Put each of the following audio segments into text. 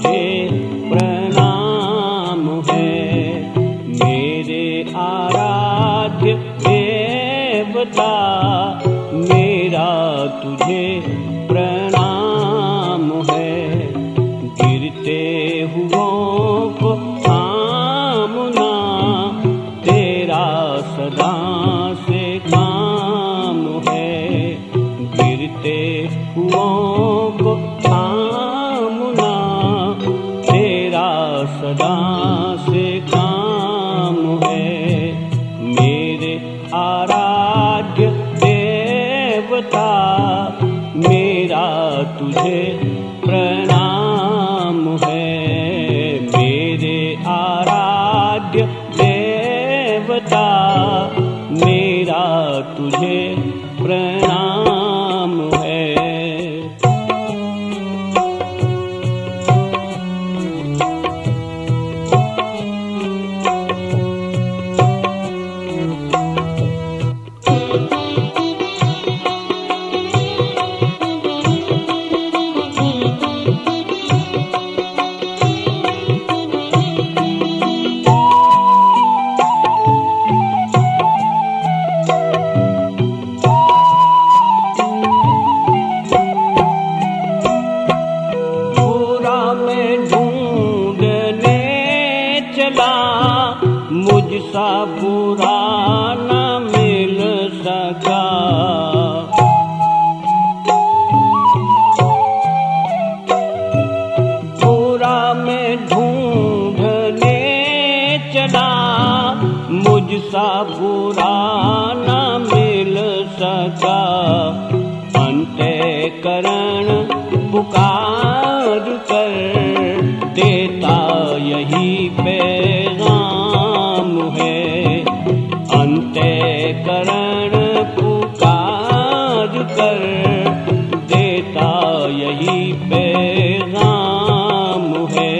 मुझे प्रणाम है। मेरे आराध्य देवता, मेरा तुझे प्रणाम है। गिरते हुए को सामना तेरा सदा तुझे न मिल सका। पूरा में ढूंढने चला मुझसा बुरा न मिल सका पैगाम है।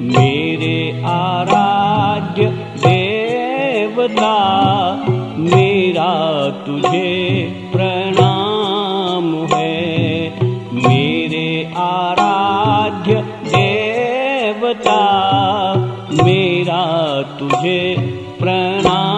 मेरे आराध्य देवता, मेरा तुझे प्रणाम है। मेरे आराध्य देवता, मेरा तुझे प्रणाम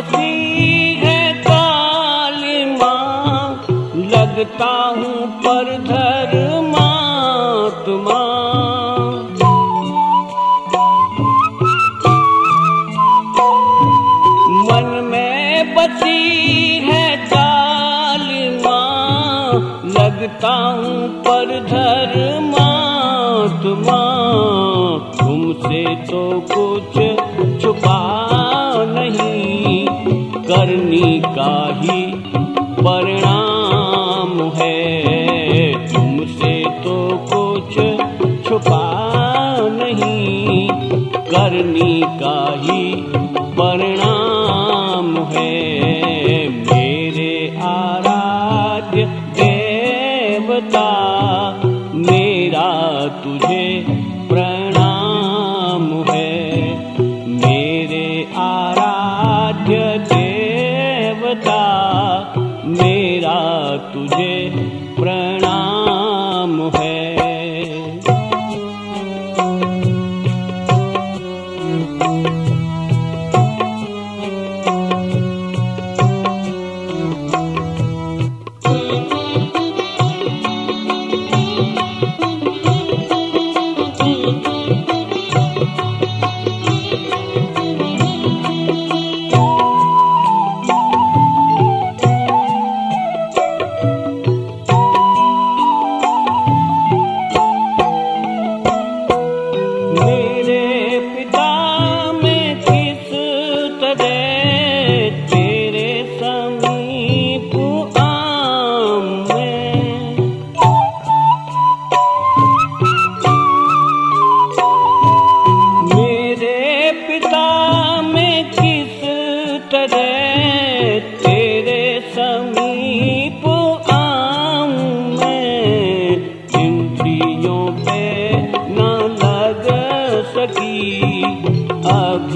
बसी है काली माँ लगता हूँ पर धर्मात्मा मन में बसी है काली माँ लगता हूँ पर धर्मात्मा तुमसे तो कुछ छुपा करनी का ही परिणाम है। तुमसे तो कुछ छुपा नहीं। करनी का ही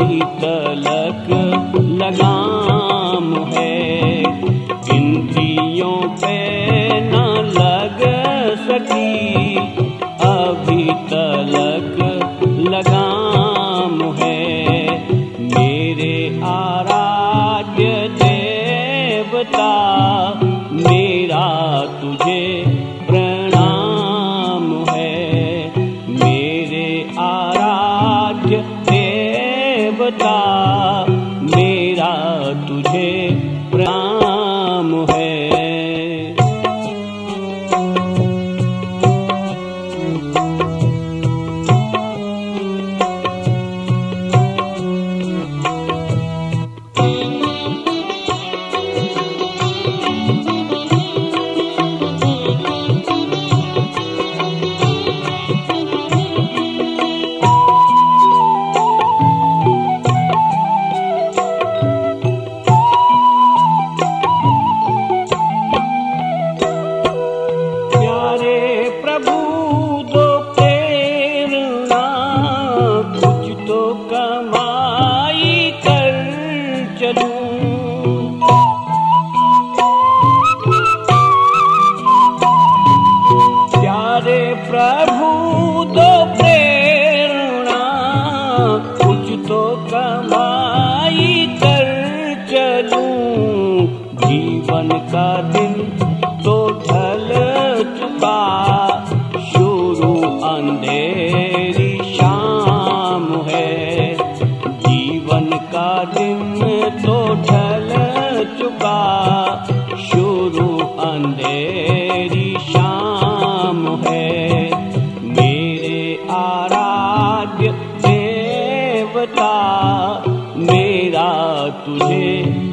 अभी तलक लगाम है। इंद्रियों पे न लग सकी, अभी तलक लगाम है। मेरे आराध्य देवता, मेरा तुझे प्यारे प्रभु दो प्रेरणा कुछ तो कमाई कर चलूँ। जीवन का दिन तो ढल देवता मेरा तुझे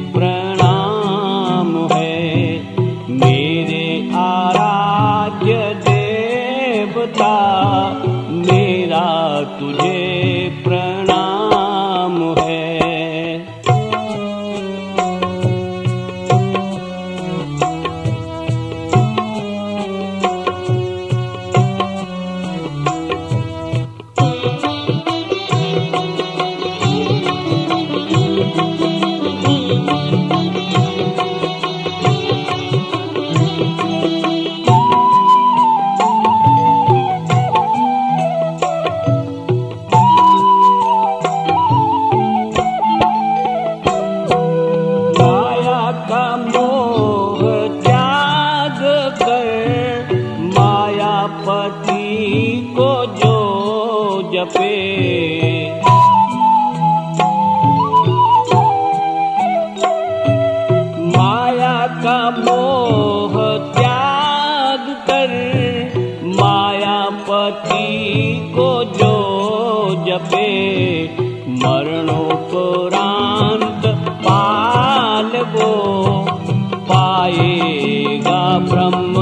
मायापति को जो जपे। माया का मोह त्याग कर, मायापति को जो जपे। मरणोपरांत पाल वो पाएगा ब्रह्म।